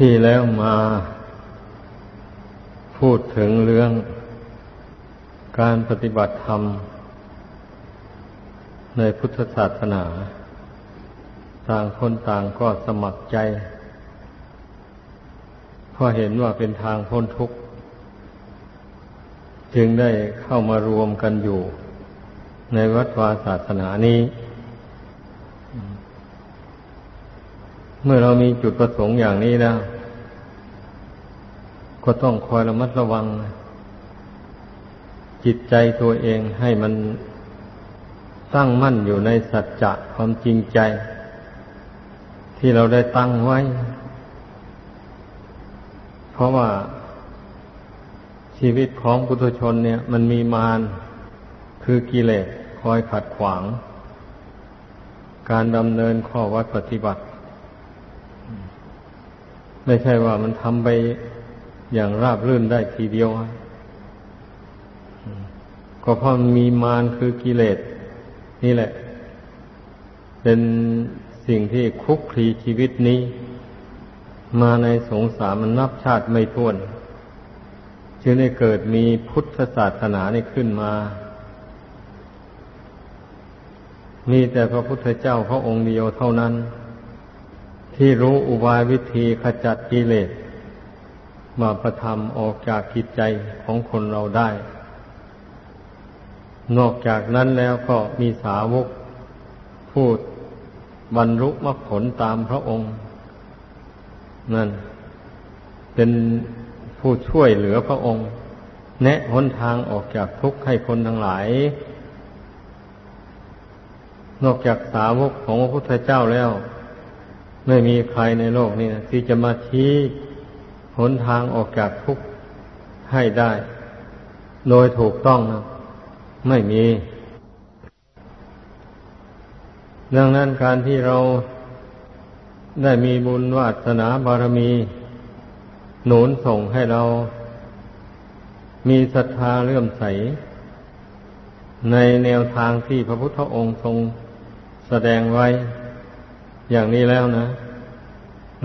ที่แล้วมาพูดถึงเรื่องการปฏิบัติธรรม ในพุทธศาสนา ต่างคนต่างก็สมัครใจเพราะเห็นว่าเป็นทางพ้นทุกข์ จึงได้เข้ามารวมกันอยู่ ในวัดวาศาสนานี้ เมื่อเรามีจุดประสงค์อย่างนี้แล้ว ก็ต้องคอยระมัดระวัง จิตใจตัวเองให้มันตั้งมั่นอยู่ในสัจจะความจริงใจ ที่เราได้ตั้งไว้ เพราะว่าชีวิตของปุถุชนเนี่ย มันมีมารคือกิเลสคอยขัดขวาง การดำเนินข้อวัดปฏิบัติ ไม่ใช่ว่ามันทำไปอย่างราบรื่นได้ทีเดียว ก็เพราะมันมีมารคือกิเลสนี่แหละ เป็นสิ่งที่คุกคีชีวิตนี้ มาในสงสารมันนับชาติไม่ท้วน จึงได้เกิดมีพุทธศาสนาในขึ้นมา มีแต่พระพุทธเจ้าพระองค์เดียวเท่านั้น ที่รู้อุบายวิธีขจัดกิเลสมาประทำออกจากกิจใจของคนเราได้ นอกจากนั้นแล้วก็มีสาวกพูดบรรลุมรรคผลตามพระองค์ นั่น เป็นผู้ช่วยเหลือพระองค์ แนะหนทางออกจากทุกข์ให้คนทั้งหลาย นอกจากสาวกของพระพุทธเจ้าแล้ว ไม่มีใครในโลกนี้นะที่จะมาชี้หนทางออกจากทุกข์ให้ได้ โดยถูกต้องนะไม่มี ดังนั้นการที่เราได้มีบุญวาสนาบารมี หนุนส่งให้เรา มีศรัทธาเลื่อมใส ในแนวทางที่พระพุทธองค์ทรงแสดงไว้ อย่างนี้แล้วนะ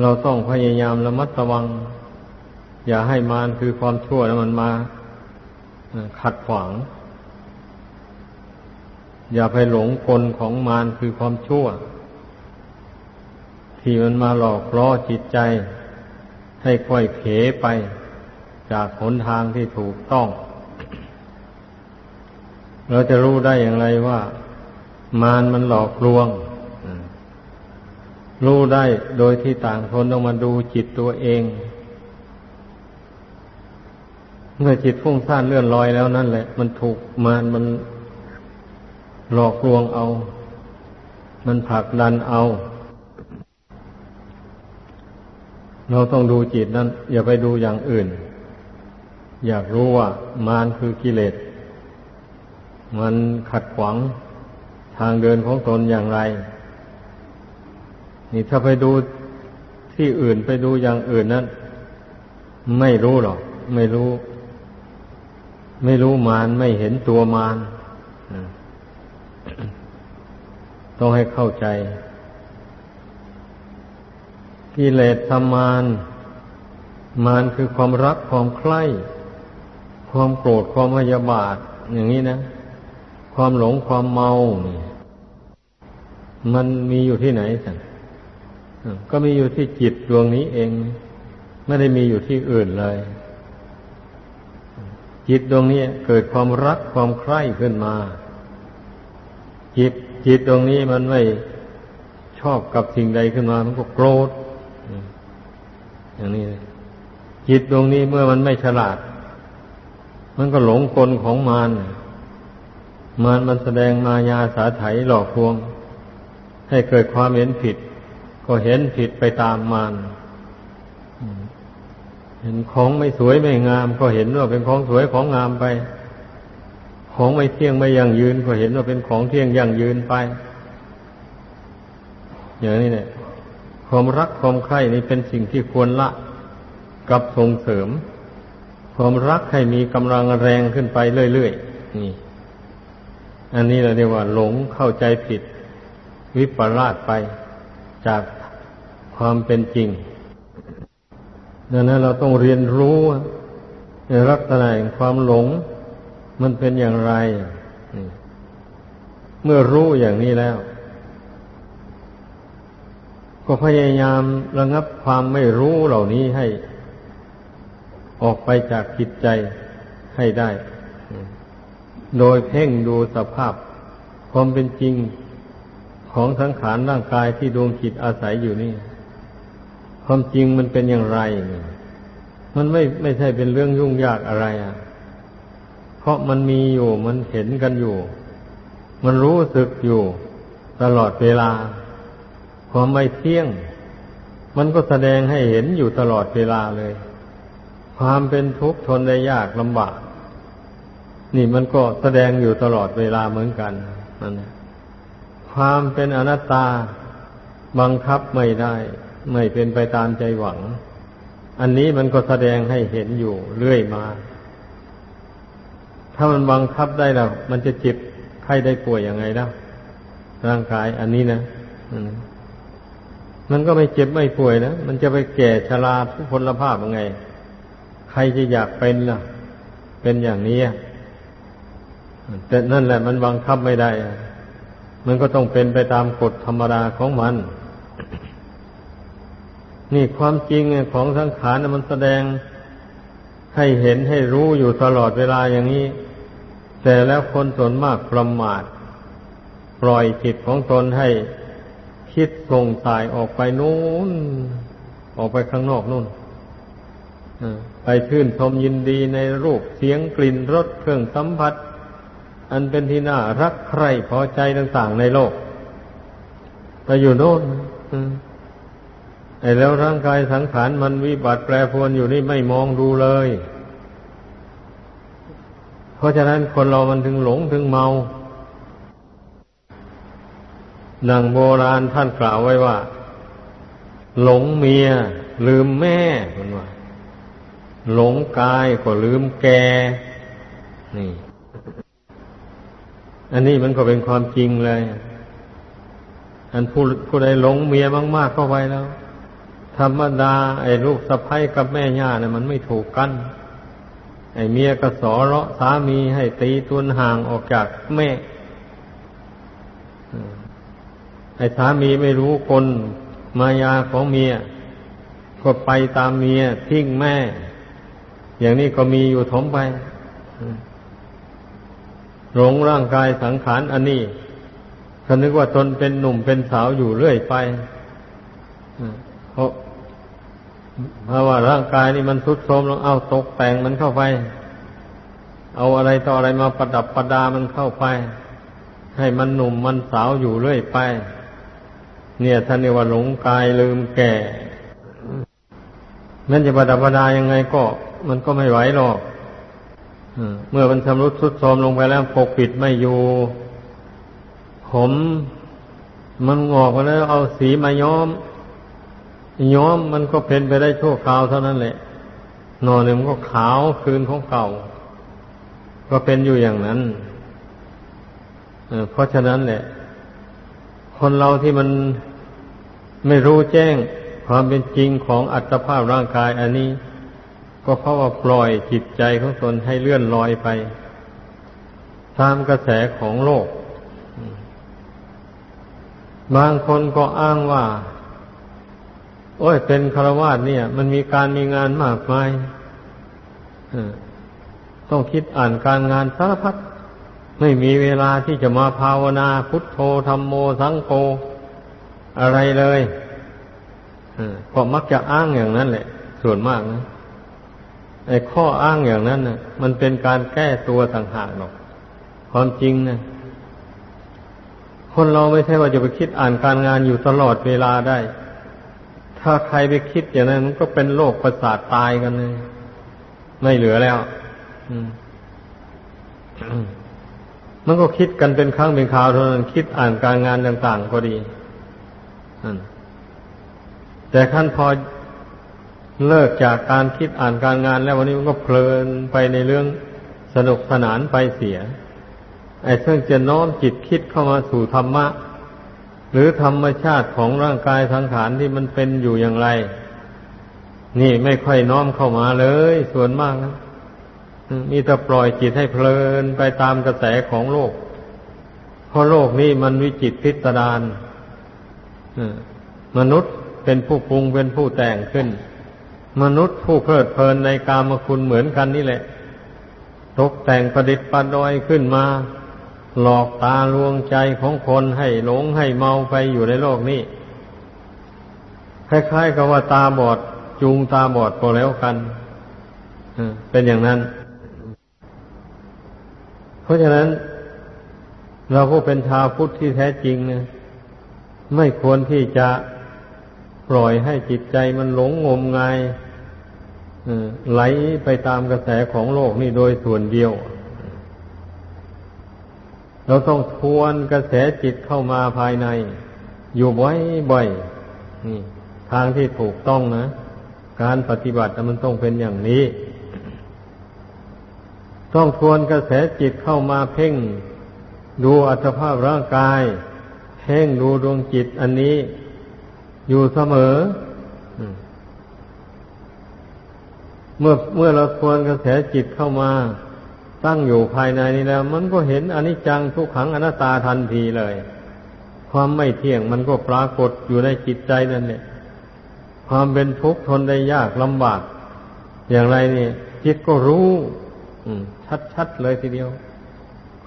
เราต้องพยายามระมัดระวัง อย่าให้มารคือความชั่วมันมาขัดขวาง อย่าไปหลงกลของมารคือความชั่ว ที่มันมาหลอกล่อจิตใจ ให้ค่อยเผไป จากหนทางที่ถูกต้อง เราจะรู้ได้อย่างไรว่า มารมันหลอกลวง รู้ได้โดยที่ต่างคนต้องมาดูจิตตัวเอง เมื่อจิตฟุ้งซ่านเลื่อนลอยแล้วนั่นแหละ มันถูกมารมันหลอกลวงเอา มันผลักดันเอา เราต้องดูจิตนั้น อย่าไปดูอย่างอื่น อยากรู้ว่ามารคือกิเลส มันขัดขวางทางเดินของตนอย่างไร นี่ถ้าไปดูที่อื่นไปดูอย่างอื่นนั้น ไม่รู้หรอก ไม่รู้ ไม่รู้มารไม่เห็นตัวมารต้องให้เข้าใจกิเลสธรรมานมานคือความรักความใคร่ความโกรธความพยาบาท อย่างนี้นะ ความหลงความเมา มันมีอยู่ที่ไหนสัน ก็มีอยู่ที่จิตดวงนี้เอง ไม่ได้มีอยู่ที่อื่นเลย จิตดวงนี้เกิดความรักความใคร่ขึ้นมา จิตจิตตรงนี้มันไม่ชอบกับสิ่งใดขึ้นมา มันก็โกรธอย่างนี้จิตตรงนี้เมื่อมันไม่ฉลาด มันก็หลงกลของมารมารมันแสดงมายาสาไถหลอกลวง ให้เกิดความเห็นผิด ก็เห็นผิดไปตามมารเห็นของไม่สวยไม่งาม ก็เห็นว่าเป็นของสวยของงามไป ของไม่เที่ยงไม่ยั่งยืน ก็เห็นว่าเป็นของเที่ยงยั่งยืนไป อย่างนี้เนี่ยความรักความใคร่นี่เป็นสิ่งที่ควรละกับส่งเสริม ความรักให้มีกำลังแรงขึ้นไปเรื่อยๆนี่ อันนี้เราเรียกว่า หลงเข้าใจผิด วิปลาสไปจาก ความเป็นจริง ดังนั้นเราต้องเรียนรู้ในลักษณะแห่งความหลง มันเป็นอย่างไร เมื่อรู้อย่างนี้แล้ว ก็พยายามระงับความไม่รู้เหล่านี้ให้ ออกไปจากจิตใจให้ได้ โดยเพ่งดูสภาพความเป็นจริงของสังขารร่างกายที่ดวงจิตอาศัยอยู่นี่ ความจริงมันเป็นอย่างไร มันไม่ไม่ใช่เป็นเรื่องยุ่งยากอะไรอะ เพราะมันมีอยู่มันเห็นกันอยู่ มันรู้สึกอยู่ ตลอดเวลา ความไม่เที่ยง มันก็แสดงให้เห็นอยู่ตลอดเวลาเลย ความเป็นทุกข์ทนได้ยากลำบาก นี่มันก็แสดงอยู่ตลอดเวลาเหมือนกันนั่นความเป็นอนัตตาบังคับไม่ได้ ไม่เป็นไปตามใจหวัง อันนี้มันก็แสดงให้เห็นอยู่เรื่อยมา ถ้ามันบังคับได้แล้วมันจะเจ็บไข้ได้ป่วยยังไงแล้วร่างกายอันนี้นะมันก็ไม่เจ็บไม่ป่วยนะมันจะไปแก่ชราทุกพลภาพยังไง ใครจะอยากเป็นล่ะ เป็นอย่างนี้แต่นั่นแหละ มันบังคับไม่ได้ มันก็ต้องเป็นไปตามกฎธรรมดาของมัน นี่ความจริงของสังขารมันแสดงให้เห็นให้รู้อยู่ตลอดเวลาอย่างนี้ แต่แล้วคนส่วนมากประมาท ปล่อยจิตของตนให้คิดส่งสายออกไปนู้น ออกไปข้างนอกนู่นไปชื่นชมยินดีในรูปเสียงกลิ่นรสเครื่องสัมผัส อันเป็นที่น่ารักใคร่พอใจต่างๆในโลก ไปอยู่โน่น แล้วร่างกายสังขารมันวิบัติแปรปรวนอยู่นี่ไม่มองดูเลย เพราะฉะนั้นคนเรามันถึงหลงถึงเมานังโบราณท่านกล่าวไว้ว่า หลงเมีย ลืมแม่มันว่าหลงกายก็ลืมแก นี่ อันนี้มันก็เป็นความจริงเลย อันผู้ผู้ใดหลงเมียมาก ๆ เข้าไปแล้ว ธรรมดา ไอ้ลูกสะพ้ยกับแม่ย่าเนี่ยมันไม่ถูกกัน ไอ้เมียก็สอเราะสามีให้ตีตุนห่างออกจากแม่ ไอ้สามีไม่รู้คนมายาของเมีย ก็ไปตามเมียทิ้งแม่ อย่างนี้ก็มีอยู่ถมไปหลงร่างกายสังขารอันนี้คนึกว่าตนเป็นหนุ่มเป็นสาวอยู่เรื่อยไป เพราะเพราะว่าร่างกายนี่มันทุดโทรมลงเอาตกแต่งมันเข้าไป เอาอะไรต่ออะไรมาประดับประดามันเข้าไป ให้มันหนุ่มมันสาวอยู่เรื่อยไป เนี่ยท่านเรียกว่าหลงกายลืมแก่นั่นจะประดับประดายังไงก็ มันก็ไม่ไหวหรอกเมื่อมันชำรุดทรุดโทรมลงไปแล้วปกปิดไม่อยู่ ผมมันงอกมาแล้วเอาสีมาย้อม ย้อมมันก็เป็นไปได้ชั่วคราวเท่านั้นแหละนอนเนี่ยมันก็ขาวคืนของเก่า ก็เป็นอยู่อย่างนั้นเพราะฉะนั้นแหละ คนเราที่มันไม่รู้แจ้งความเป็นจริงของอัตภาพร่างกาย อันนี้ ก็เพราะว่าปล่อยจิตใจของตนให้เลื่อนลอยไป ตามกระแสของโลก บางคนก็อ้างว่า โอ้ยเป็นคารวาสเนี่ย มันมีการมีงานมากมายต้องคิดอ่านการงานสารพัดไม่มีเวลาที่จะมาภาวนาพุทโธธรรมโมสังโฆอะไรเลยก็มักจะอ้างอย่างนั้นแหละ ส่วนมากนะไอ้ข้ออ้างอย่างนั้นน่ะมันเป็นการแก้ตัวต่างหากหรอกความจริงนะคนเราไม่ใช่ว่าจะไปคิดอ่านการงานอยู่ตลอดเวลาได้ ถ้าใครไปคิดอย่างนั้นมันก็เป็นโรคประสาทตายกันเลย ไม่เหลือแล้วมันก็คิดกันเป็นครั้งเป็นคราวเท่านั้นคิดอ่านการงานต่าง ๆ ก็ดีแต่ขั้นพอเลิกจากการคิดอ่านการงานแล้ววันนี้มันก็เพลินไปในเรื่องสนุกสนานไปเสีย ไอ้ซึ่องจะน้อมจิตคิดเข้ามาสู่ธรรมะ หรือธรรมชาติของร่างกายสังขารที่มันเป็นอยู่อย่างไร นี่ไม่ค่อยน้อมเข้ามาเลย ส่วนมากนะมีแต่ปล่อยจิตให้เพลินไปตามกระแสของโลก เพราะโลกนี้มันวิจิตพิสดารมนุษย์เป็นผู้ปรุงเป็นผู้แต่งขึ้น มนุษย์ผู้เพลิดเพลินในกามคุณเหมือนกันนี่แหละ ตกแต่งประดิษฐ์ประดอยขึ้นมา หลอกตาลวงใจของคนให้หลงให้เมาไปอยู่ในโลกนี้คล้ายๆกับว่าตาบอดจูงตาบอดก็แล้วกันเป็นอย่างนั้น เพราะฉะนั้น เราผู้เป็นชาวพุทธที่แท้จริงนี่ยไม่ควรที่จะปล่อยให้จิตใจมันหลงงมงายไหลไปตามกระแสของโลกนี่โดยส่วนเดียว เราต้องทวนกระแสจิตเข้ามาภายใน อยู่บ่อยบ่อยนี่ทางที่ถูกต้องนะ การปฏิบัติมันต้องเป็นอย่างนี้ ต้องทวนกระแสจิตเข้ามาเพ่ง ดูอัตภาพร่างกาย เพ่งดูดวงจิตอันนี้ อยู่เสมอเมื่อเมื่อเราทวนกระแสจิตเข้ามา ตั้งอยู่ภายในนี้แล้ว มันก็เห็นอนิจจังทุกขังอนัตตาทันทีเลย ความไม่เที่ยงมันก็ปรากฏอยู่ในจิตใจนั่นเนี่ยความเป็นทุกข์ทนได้ยากลำบาก อย่างไรนี่จิตก็รู้ชัดๆเลยทีเดียว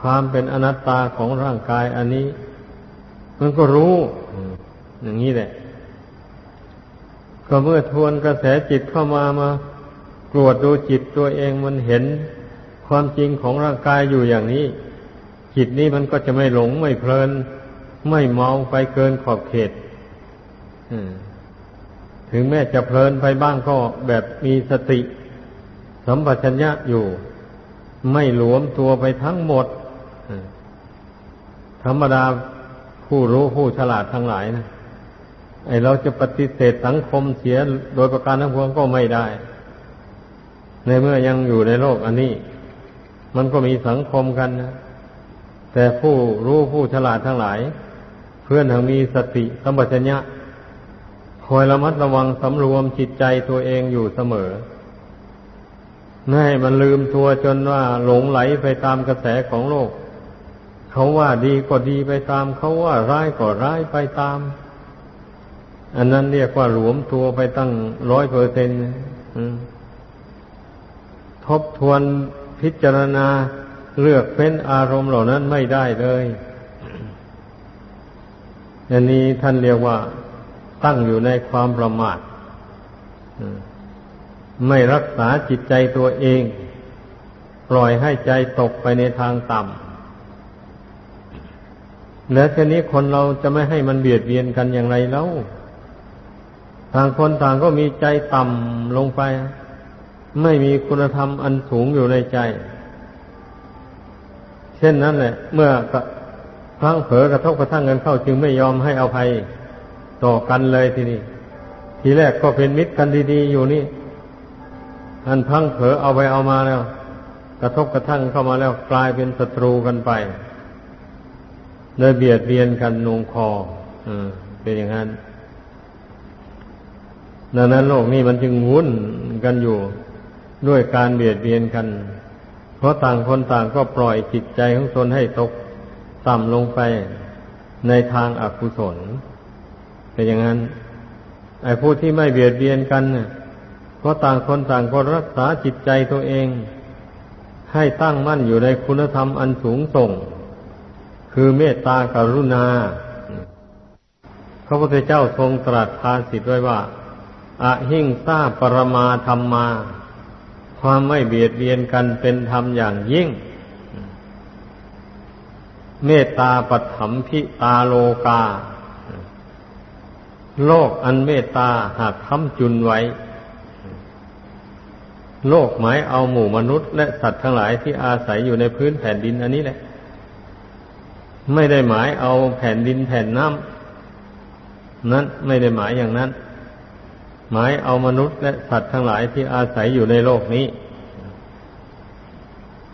ความเป็นอนัตตาของร่างกายอันนี้ มันก็รู้อย่างนี้แหละ ก็เมื่อทวนกระแสจิตเข้ามามา กรวดดูจิตตัวเองมันเห็น ความจริงของร่างกายอยู่อย่างนี้ จิตนี้มันก็จะไม่หลงไม่เพลิน ไม่เมาไปเกินขอบเขตถึงแม้จะเพลินไปบ้างก็แบบมีสติ สัมปชัญญะอยู่ ไม่หลวมตัวไปทั้งหมดธรรมดาผู้รู้ผู้ฉลาดทั้งหลายนะไอเราจะปฏิเสธสังคมเสียโดยประการทั้งปวงก็ไม่ได้ ในเมื่อยังอยู่ในโลกอันนี้ มันก็มีสังคมกันนะ แต่ผู้รู้ผู้ฉลาดทั้งหลาย เพื่อนทางมีสติสัมปชัญญะคอยระมัดระวังสำรวมจิตใจตัวเองอยู่เสมอไม่ให้มันลืมตัวจนว่าหลงไหลไปตามกระแสของโลก เขาว่าดีก็ดีไปตาม เขาว่าร้ายก็ร้ายไปตาม อันนั้นเรียกว่าหลวมตัวไปตั้งร้อยเปอร์เซ็นต์ทบทวน พิจารณาเลือกเฟ้นอารมณ์เหล่านั้นไม่ได้เลยอันนี้ท่านเรียกว่าตั้งอยู่ในความประมาทไม่รักษาจิตใจตัวเอง ปล่อยให้ใจตกไปในทางต่ำแล้วทีนี้คนเราจะไม่ให้มันเบียดเบียนกันอย่างไรแล้วต่างคนต่างก็มีใจต่ำลงไป ไม่มีคุณธรรมอันสูงอยู่ในใจ เช่นนั้นแหละ เมื่อพลังเผลอกระทบกระทั่งกันเข้าจึงไม่ยอมให้อภัยต่อกันเลยทีนี้ทีแรกก็เป็นมิตรกันดีๆอยู่นี่อันพังเผลอเอาไปเอามาแล้ว กระทบกระทั่งเข้ามาแล้วกลายเป็นศัตรูกันไปเลยเบียดเบียนกันนงคออเป็นอย่างนั้นดังนั้นโลกนี้มันจึงวุ่นกันอยู่ ด้วยการเบียดเบียนกัน เพราะต่างคนต่างก็ปล่อยจิตใจของตนให้ตกต่ำลงไปในทางอากุศลเป็นอย่างนั้น ไอ้ผู้ที่ไม่เบียดเบียนกันเนี่ยเพราะต่างคนต่างก็รักษาจิตใจตัวเอง ให้ตั้งมั่นอยู่ในคุณธรรมอันสูงส่ง คือเมตตากรุณาพระพุทธเจ้าทรงตรัสภาสิทไว้ว่าอหิงซาปรมาธรรมมา ความไม่เบียดเบียนกันเป็นธรรมอย่างยิ่ง เมตตาปัถมพิตาโลกา โลกอันเมตตาหากค้ำจุนไว้ โลกหมายเอาหมู่มนุษย์ และสัตว์ทั้งหลายที่อาศัยอยู่ในพื้นแผ่นดินอันนี้แหละ ไม่ได้หมายเอาแผ่นดินแผ่นน้ำนั้นไม่ได้หมายอย่างนั้น หมายเอามนุษย์และสัตว์ทั้งหลายที่อาศัยอยู่ในโลกนี้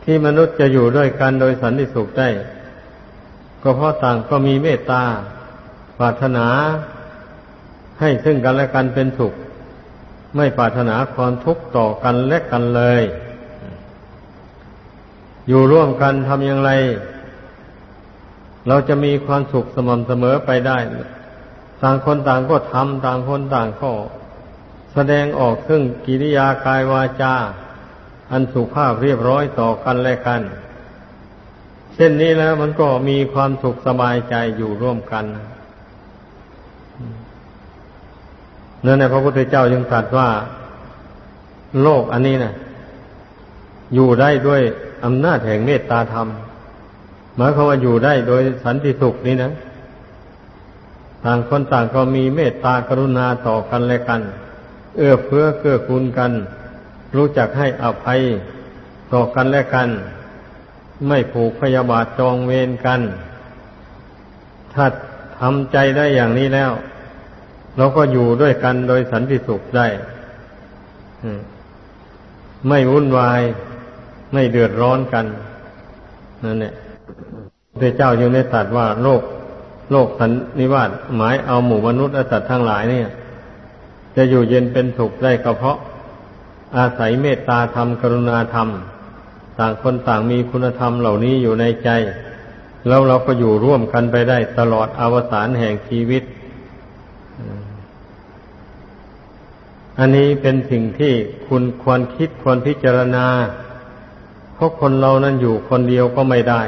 ที่มนุษย์จะอยู่ด้วยกันโดยสันติสุขได้ ก็เพราะต่างก็มีเมตตาปรารถนาให้ซึ่งกันและกันเป็นสุข ไม่ปรารถนาความทุกข์ต่อกันและกันเลย อยู่ร่วมกันทำอย่างไร เราจะมีความสุขสม่ำเสมอไปได้ ต่างคนต่างก็ทำต่างคนต่างก็ แสดงออกซึ่งกิริยากายวาจา อันสุภาพเรียบร้อยต่อกันและกัน เช่นนี้แล้วมันก็มีความสุขสบายใจอยู่ร่วมกันนั่นแหละพระพุทธเจ้าจึงตรัสว่า โลกอันนี้นะอยู่ได้ด้วยอำนาจแห่งเมตตาธรรมหมายความว่าอยู่ได้โดยสันติสุขนี้นะ ต่างคนต่างก็มีเมตตากรุณาต่อกันและกัน เอื้อเฟื้อเกื้อกูลกัน รู้จักให้อภัยต่อกันและกัน ไม่ผูกพยาบาทจองเวรกัน ถ้าทำใจได้อย่างนี้แล้ว เราก็อยู่ด้วยกันโดยสันติสุขได้ไม่วุ่นวาย ไม่เดือดร้อนกันนั่นแหละพระเจ้ายังได้ตรัสว่าโลกโลกสันนิวาสหมายเอาหมู่มนุษย์และสัตว์ทั้งหลายเนี่ย จะอยู่เย็นเป็นสุขได้ก็เพราะ อาศัยเมตตาธรรมกรุณาธรรม ต่างคนต่างมีคุณธรรมเหล่านี้อยู่ในใจ แล้วเราก็อยู่ร่วมกันไปได้ตลอดอวสานแห่งชีวิต อันนี้เป็นสิ่งที่คุณควรคิดควรพิจารณาเพราะคนเรานั้นอยู่คนเดียวก็ไม่ได้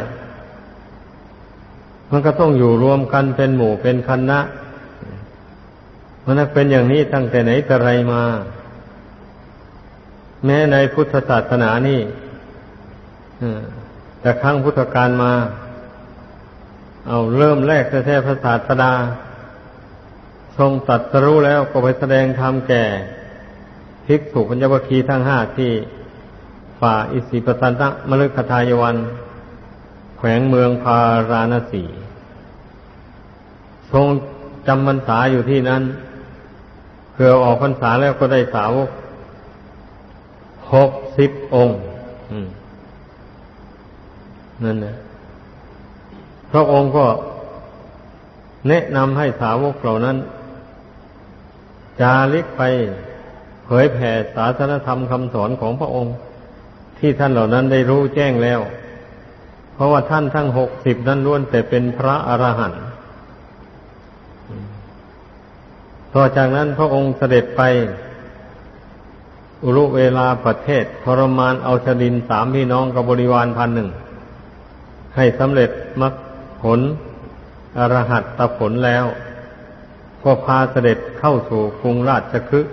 มันก็ต้องอยู่รวมกันเป็นหมู่เป็นคณะ มันเป็นอย่างนี้ตั้งแต่ไหนแต่ไรมา แม้ในพุทธศาสนานี่แต่ครั้งพุทธกาลมา เอาเริ่มแรกแท้ๆพระศาสดา ทรงตัดสรู้แล้วก็ไปแสดงธรรมแก่ภิกษุปัญญวคีทั้งห้าที่ฝ่าอิสิปตันตะมฤคทายวัน แขวงเมืองพาราณสี ทรงจำพรรษาอยู่ที่นั้น พื่อออกพรรษาแล้วก็ได้สาวกหกสิบองค์นั่นนะพระองค์ก็แนะนำให้สาวกเหล่านั้น จาริกไปเผยแผ่ศาสนธรรมคำสอนของพระองค์ ที่ท่านเหล่านั้นได้รู้แจ้งแล้ว เพราะว่าท่านทั้งหกสิบนั้นล้วนแต่เป็นพระอรหันต์ ต่อจากนั้นพระองค์เสด็จไป อุรุเวลาประเทศทรมานเอาชดินสามพี่น้องกับบริวารพันหนึ่ง ให้สำเร็จมรรคผลอรหัตตผลแล้ว ก็พาเสด็จเข้าสู่กรุงราชคฤห์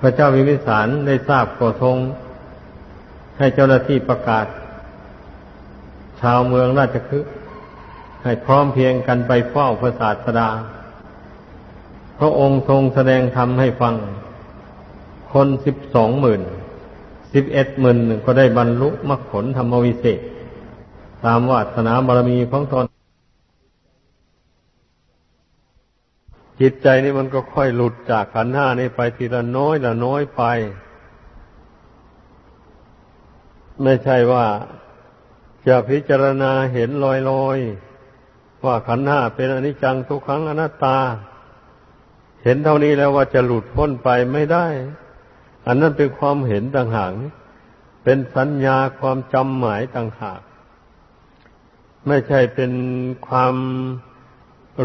พระเจ้าวิมิสารได้ทราบก็ทรง ให้เจ้าหน้าที่ประกาศ ชาวเมืองราชคฤห์ให้พร้อมเพียงกันไปเฝ้าพระศาสดา พระองค์ทรงแสดงธรรมให้ฟัง คนสิบสองหมื่นสิบเอ็ดหมื่นก็ได้บรรลุมรรคผลธรรมวิเศษ ตามวาสนาบารมีของตนจิตใจนี่มันก็ค่อยหลุดจากขันห้านี้ไปทีละน้อยละน้อยไป ไม่ใช่ว่าจะพิจารณาเห็นลอยลอยว่าขันห้าเป็นอนิจจังทุกขังอนัตตา เห็นเท่านี้แล้วว่าจะหลุดพ้นไปไม่ได้ อันนั้นเป็นความเห็นต่างหากเป็นสัญญาความจำหมายต่างหาก ไม่ใช่เป็นความ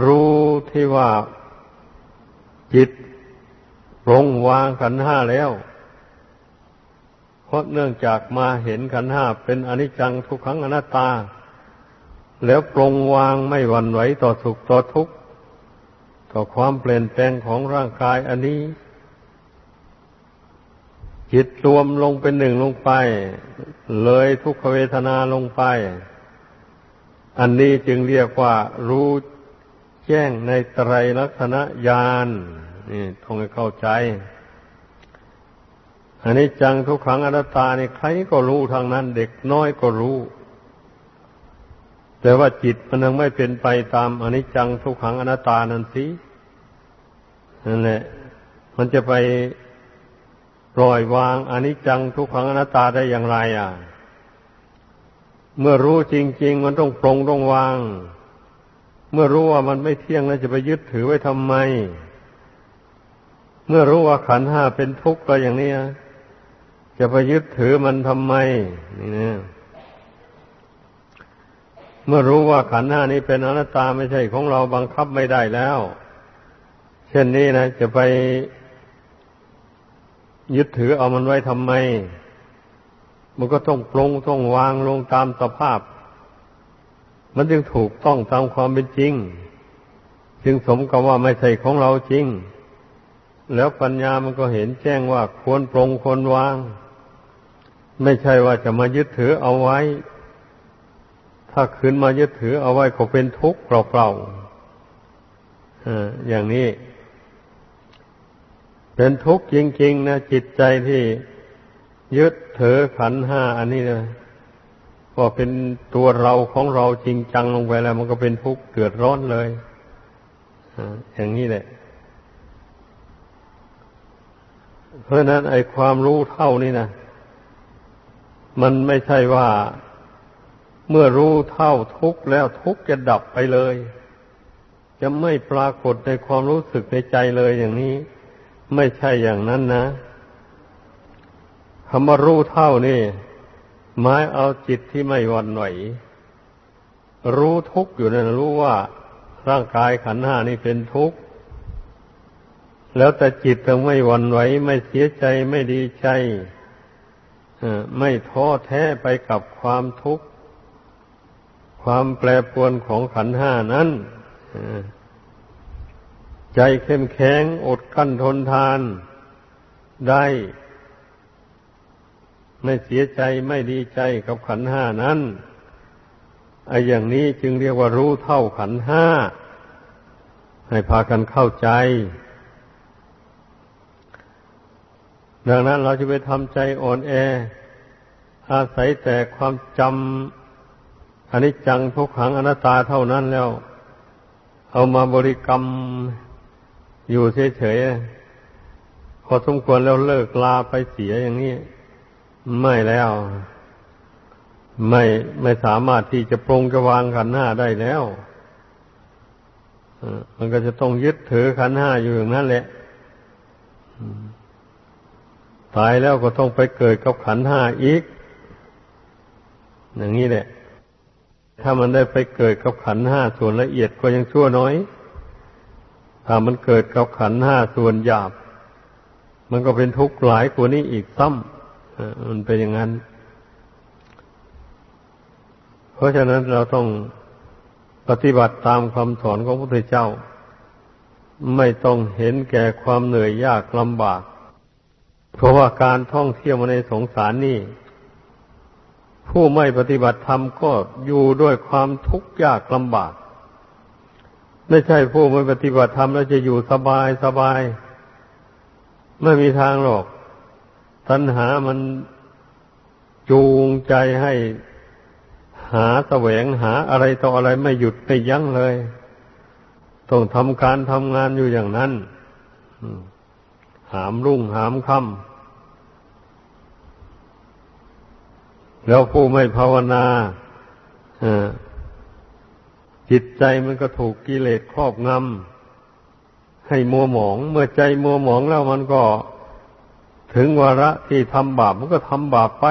รู้ที่ว่าจิตปรงวางขันห้าแล้ว เพราะเนื่องจากมาเห็นขันห้าเป็นอนิจจังทุกขังอนัตตา แล้วปรงวางไม่หวั่นไหวต่อสุขต่อทุกข์ ต่อความเปลี่ยนแปลงของร่างกายอันนี้ จิตรวมลงเป็นหนึ่งลงไป เลยทุกขเวทนาลงไป อันนี้จึงเรียกว่ารู้แจ้งในไตรลักษณญาณนี่ต้องให้เข้าใจอันนี้จังทุกครั้งอนัตตานี่ใครก็รู้ทางนั้น เด็กน้อยก็รู้ แต่ว่าจิตมันยังไม่เป็นไปตามอนิจจังทุกขังอนัตตานั่นสิ นั่นแหละ มันจะไปปล่อยวางอนิจจังทุกขังอนัตตาได้อย่างไร อะ เมื่อรู้จริง ๆ มันต้องปรงต้องวาง เมื่อรู้ว่ามันไม่เที่ยงแล้วจะไปยึดถือไว้ทำไม เมื่อรู้ว่าขันห้าเป็นทุกข์ก็อย่างนี้จะไปยึดถือมันทำไม นี่นะเมื่อรู้ว่าขันห้านี้เป็นอนัตตาไม่ใช่ของเราบังคับไม่ได้แล้ว ช่นนี้นะจะไปยึดถือเอามันไว้ทำไม มันก็ต้องปรงต้องวางลงตามสภาพ มันจึงถูกต้องตามความเป็นจริง จึงสมกับว่าไม่ใช่ของเราจริง แล้วปัญญามันก็เห็นแจ้งว่าควรปรงควรวาง ไม่ใช่ว่าจะมายึดถือเอาไว้ ถ้าคืนมายึดถือเอาไว้ก็เป็นทุกข์เปล่าๆอย่างนี้ เป็นทุกข์จริงๆนะจิตใจที่ยึดถือขันห้าอันนี้นะพอเป็นตัวเราของเราจริงจังลงไปแล้ว มันก็เป็นทุกข์เกิดร้อนเลยอย่างนี้แหละ เพราะนั้นไอ้ความรู้เท่านี้นะมันไม่ใช่ว่าเมื่อรู้เท่าทุกข์แล้วทุกข์จะดับไปเลย จะไม่ปรากฏในความรู้สึกในใจเลยอย่างนี้ ไม่ใช่อย่างนั้นนะคำว่ารู้เท่านี่หมายเอาจิตที่ไม่หวั่นไหวรู้ทุกข์อยู่นั่นรู้ว่าร่างกายขันห้านี่เป็นทุกข์แล้วแต่จิตต้องไม่หวั่นไหวไม่เสียใจไม่ดีใจไม่ท้อแท้ไปกับความทุกข์ ความแปรปรวนของขันห้านั้น ใจเข้มแข็งอดกั้นทนทานได้ ไม่เสียใจไม่ดีใจกับขันห้านั้นไอ้อย่างนี้จึงเรียกว่ารู้เท่าขันห้า ให้พากันเข้าใจ ดังนั้นเราจะไปทำใจอ่อนแอ อาศัยแต่ความจำอนิจจังทุกขังอนัตตาเท่านั้นแล้ว เอามาบริกรรม อยู่เฉยๆพอสมควรแล้วเลิกลาไปเสียอย่างนี้ ไม่แล้ว ไม่ไม่สามารถที่จะปรงจะวางขันห้าได้แล้วมันก็จะต้องยึดถือขันห้าอยู่อย่างนั้นแหละตายแล้วก็ต้องไปเกิดกับขันห้าอีก อย่างนี้แหละ ถ้ามันได้ไปเกิดกับขันห้าส่วนละเอียดก็ยังชั่วน้อย ถ้ามันเกิดกับขันห้าส่วนหยาบ มันก็เป็นทุกข์หลายกว่านี้อีกซ้ำมันเป็นอย่างนั้น เพราะฉะนั้นเราต้องปฏิบัติตามคำสอนของพระพุทธเจ้า ไม่ต้องเห็นแก่ความเหนื่อยยากลำบาก เพราะว่าการท่องเที่ยวมาในสงสารนี่ ผู้ไม่ปฏิบัติธรรมก็อยู่ด้วยความทุกข์ยากลำบาก ไม่ใช่ผู้ไม่ปฏิบัติธรรมแล้วจะอยู่สบายสบาย ไม่มีทางหรอก ตัณหามันจูงใจให้หาแสวงหาอะไรต่ออะไรไม่หยุดไม่ยั้งเลย ต้องทำการทำงานอยู่อย่างนั้นหามรุ่งหามค่ำแล้วผู้ไม่ภาวนา จิตใจมันก็ถูกกิเลสครอบงำให้มัวหมอง เมื่อใจมัวหมองแล้วมันก็ถึงวาระที่ทำบาปมันก็ทำบาปไป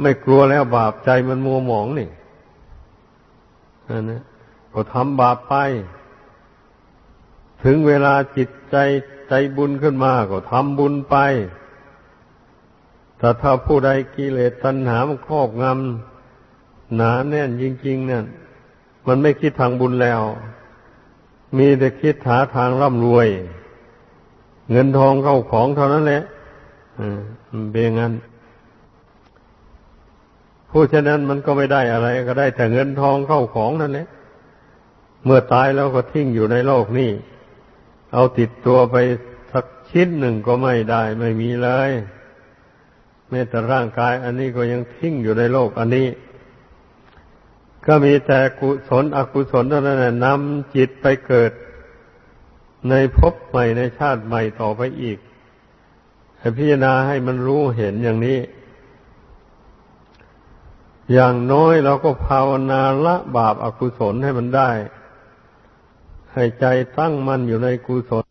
ไม่กลัวแล้วบาปใจมันมัวหมองนี่นะก็ทำบาปไป ถึงเวลาจิตใจใจบุญขึ้นมาก็ทำบุญไปแต่ถ้าผู้ใดกิเลสตัณหามันครอบงำ หนาแน่นจริงๆเนี่ย มันไม่คิดทางบุญแล้ว มีแต่คิดหาทางร่ำรวย เงินทองเข้าของเท่านั้นแหละมันเป็นงั้นผู้ฉะนั้นมันก็ไม่ได้อะไร ก็ได้แต่เงินทองเข้าของนั่นแหละเมื่อตายแล้วก็ทิ้งอยู่ในโลกนี้เอาติดตัวไปสักชิ้นหนึ่งก็ไม่ได้ ไม่มีเลยแม้แต่ร่างกาย อันนี้ก็ยังทิ้งอยู่ในโลก อันนี้ ก็มีแต่กุศลอกุศลเท่านั้นนำจิตไปเกิด ในภพใหม่ในชาติใหม่ต่อไปอีกให้พิจารณาให้มันรู้เห็นอย่างนี้ อย่างน้อยเราก็ภาวนาละบาปอากุศลให้มันได้ ให้ใจตั้งมั่นอยู่ในกุศล